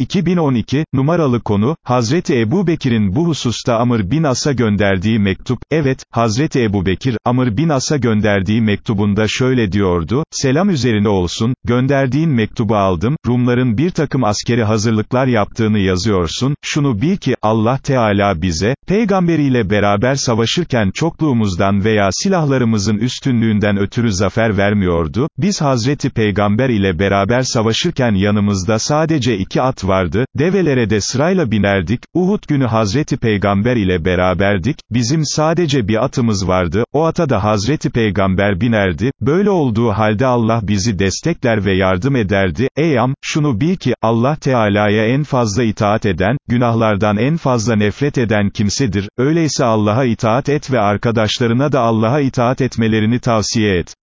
2012, numaralı konu, Hazreti Ebu Bekir'in bu hususta Amr bin As'a gönderdiği mektup, evet, Hazreti Ebu Bekir, Amr bin As'a gönderdiği mektubunda şöyle diyordu, selam üzerine olsun, gönderdiğin mektubu aldım, Rumların bir takım askeri hazırlıklar yaptığını yazıyorsun, şunu bil ki, Allah Teala bize, peygamberiyle beraber savaşırken çokluğumuzdan veya silahlarımızın üstünlüğünden ötürü zafer vermiyordu, biz Hazreti Peygamber ile beraber savaşırken yanımızda sadece iki at vardı, develere de sırayla binerdik, Uhud günü Hazreti Peygamber ile beraberdik, bizim sadece bir atımız vardı, o ata da Hazreti Peygamber binerdi, böyle olduğu halde Allah bizi destekler ve yardım ederdi, ey am, şunu bil ki, Allah Teala'ya en fazla itaat eden, günahlardan en fazla nefret eden kimsedir, öyleyse Allah'a itaat et ve arkadaşlarına da Allah'a itaat etmelerini tavsiye et.